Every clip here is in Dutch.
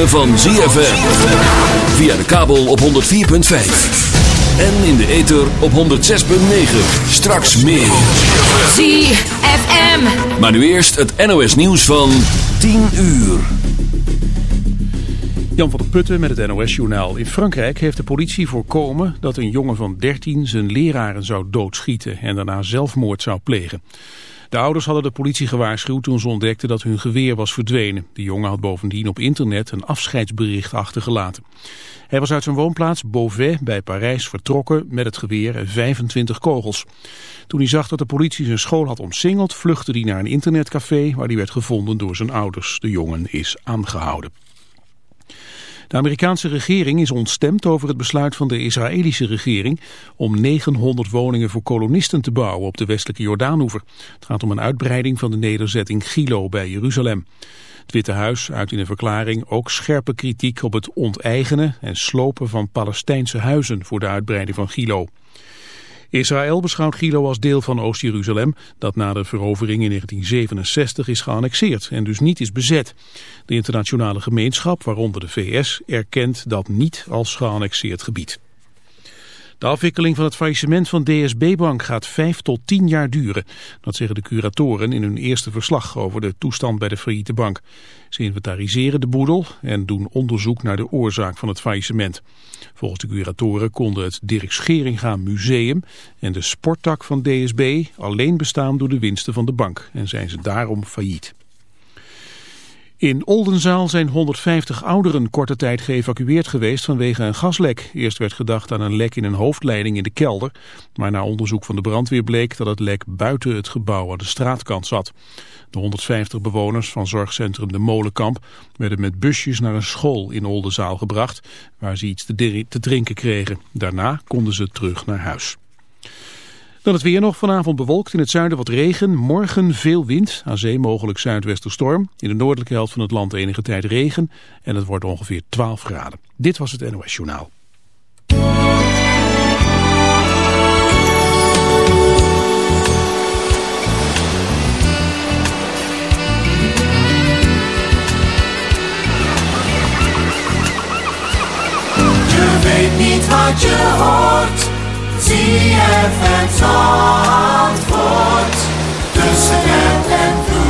ritme van ZFM. Via de kabel op 104.5. En in de ether op 106.9. Straks meer. ZFM. Maar nu eerst het NOS nieuws van 10 uur. Jan van der Putten met het NOS-journaal. In Frankrijk heeft de politie voorkomen dat een jongen van 13 zijn leraren zou doodschieten en daarna zelfmoord zou plegen. De ouders hadden de politie gewaarschuwd toen ze ontdekten dat hun geweer was verdwenen. De jongen had bovendien op internet een afscheidsbericht achtergelaten. Hij was uit zijn woonplaats Beauvais bij Parijs vertrokken met het geweer en 25 kogels. Toen hij zag dat de politie zijn school had omsingeld, vluchtte hij naar een internetcafé waar hij werd gevonden door zijn ouders. De jongen is aangehouden. De Amerikaanse regering is ontstemd over het besluit van de Israëlische regering om 900 woningen voor kolonisten te bouwen op de westelijke Jordaanoever. Het gaat om een uitbreiding van de nederzetting Gilo bij Jeruzalem. Het Witte Huis uit in een verklaring ook scherpe kritiek op het onteigenen en slopen van Palestijnse huizen voor de uitbreiding van Gilo. Israël beschouwt Gilo als deel van Oost-Jeruzalem dat na de verovering in 1967 is geannexeerd en dus niet is bezet. De internationale gemeenschap, waaronder de VS, erkent dat niet als geannexeerd gebied. De afwikkeling van het faillissement van DSB-bank gaat vijf tot tien jaar duren. Dat zeggen de curatoren in hun eerste verslag over de toestand bij de failliete bank. Ze inventariseren de boedel en doen onderzoek naar de oorzaak van het faillissement. Volgens de curatoren konden het Dirk Scheringa Museum en de sporttak van DSB alleen bestaan door de winsten van de bank en zijn ze daarom failliet. In Oldenzaal zijn 150 ouderen korte tijd geëvacueerd geweest vanwege een gaslek. Eerst werd gedacht aan een lek in een hoofdleiding in de kelder. Maar na onderzoek van de brandweer bleek dat het lek buiten het gebouw aan de straatkant zat. De 150 bewoners van zorgcentrum De Molenkamp werden met busjes naar een school in Oldenzaal gebracht... waar ze iets te, drinken kregen. Daarna konden ze terug naar huis. Dan het weer nog vanavond bewolkt in het zuiden wat regen. Morgen veel wind, aan zee mogelijk zuidwesterstorm. In de noordelijke helft van het land enige tijd regen. En het wordt ongeveer 12 graden. Dit was het NOS Journaal. Je weet niet wat je hoort. ZFM Zandvoort. Tussen app en vloed.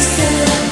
still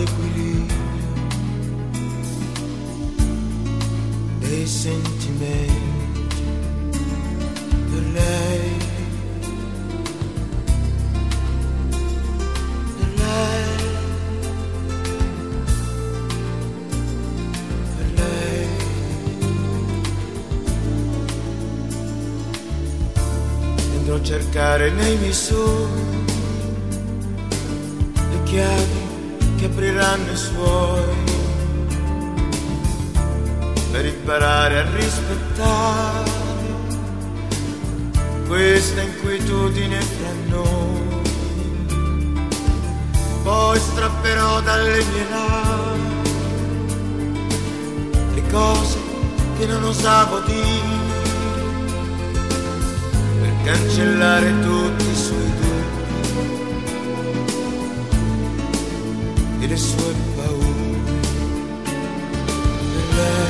l'equilibrio dei sentimenti per lei. Per lei. Lei. Andrò cercare nei miei sogni le chiavi che apriranno i suoi per imparare a rispettare questa inquietudine tra noi. Poi strapperò dalle mie labbra le cose che non osavo dire per cancellare tutti i suoi Bittersweet Bowl. Love.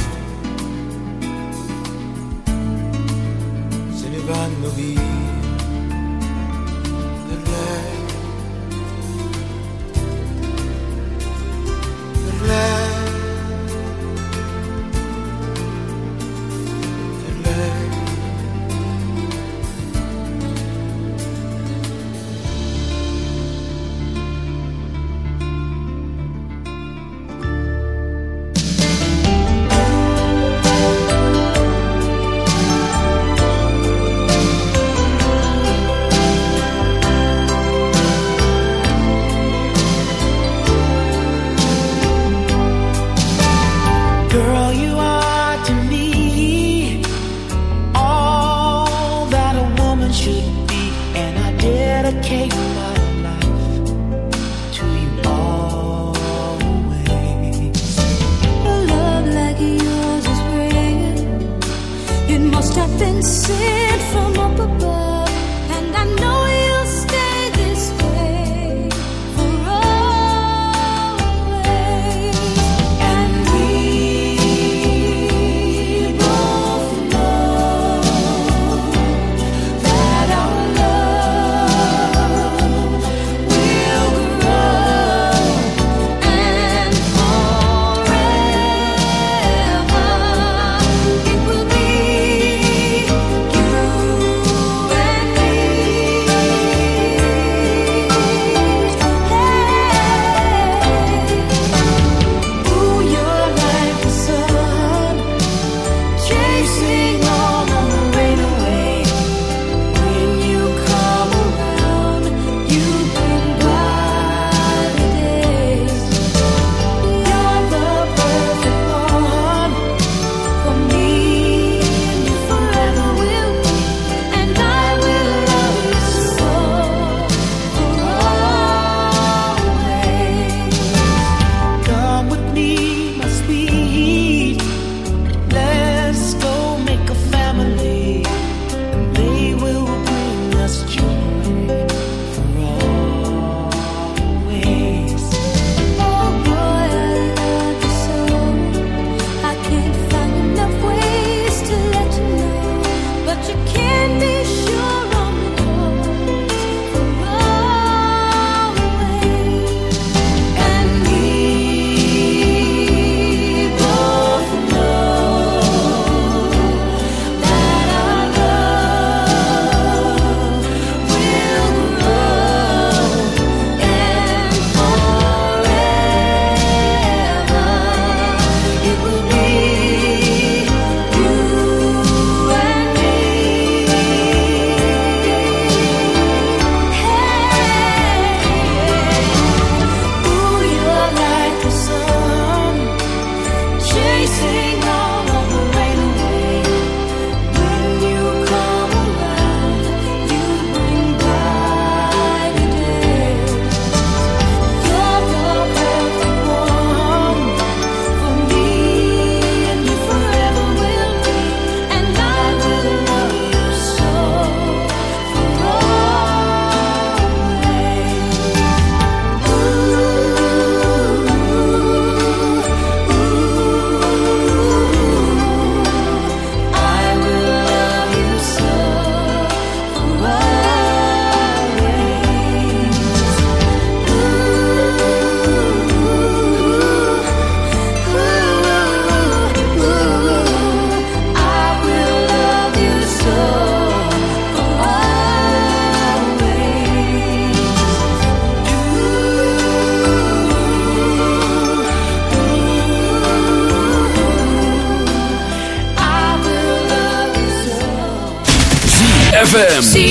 be ZFM.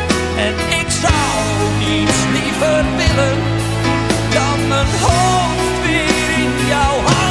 En ik zou niets liever willen dan mijn hoofd weer in jouw handen.